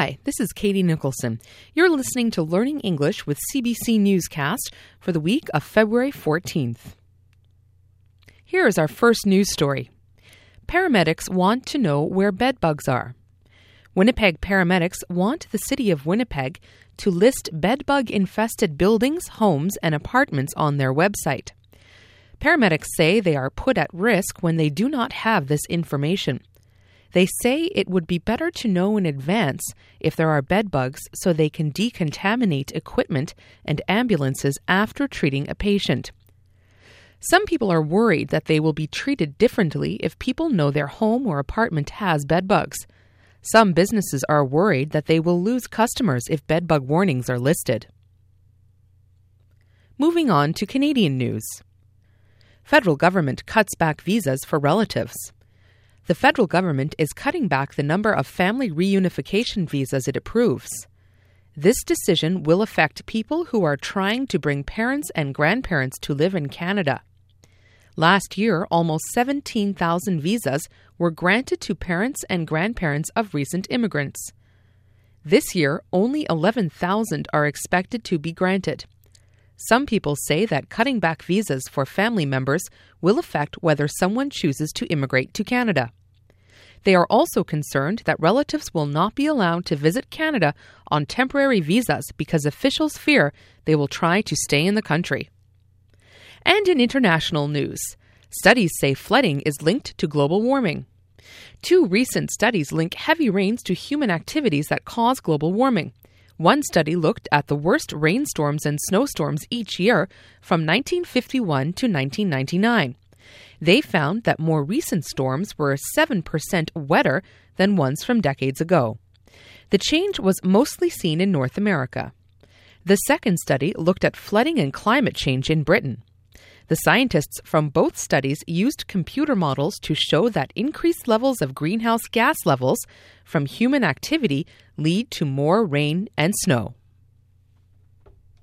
Hi, this is Katie Nicholson. You're listening to Learning English with CBC Newscast for the week of February 14th. Here is our first news story. Paramedics want to know where bedbugs are. Winnipeg paramedics want the city of Winnipeg to list bedbug infested buildings, homes, and apartments on their website. Paramedics say they are put at risk when they do not have this information. They say it would be better to know in advance if there are bedbugs so they can decontaminate equipment and ambulances after treating a patient. Some people are worried that they will be treated differently if people know their home or apartment has bedbugs. Some businesses are worried that they will lose customers if bedbug warnings are listed. Moving on to Canadian news. Federal government cuts back visas for relatives. The federal government is cutting back the number of family reunification visas it approves. This decision will affect people who are trying to bring parents and grandparents to live in Canada. Last year, almost 17,000 visas were granted to parents and grandparents of recent immigrants. This year, only 11,000 are expected to be granted. Some people say that cutting back visas for family members will affect whether someone chooses to immigrate to Canada. They are also concerned that relatives will not be allowed to visit Canada on temporary visas because officials fear they will try to stay in the country. And in international news, studies say flooding is linked to global warming. Two recent studies link heavy rains to human activities that cause global warming. One study looked at the worst rainstorms and snowstorms each year from 1951 to 1999. They found that more recent storms were 7% wetter than ones from decades ago. The change was mostly seen in North America. The second study looked at flooding and climate change in Britain. The scientists from both studies used computer models to show that increased levels of greenhouse gas levels from human activity lead to more rain and snow.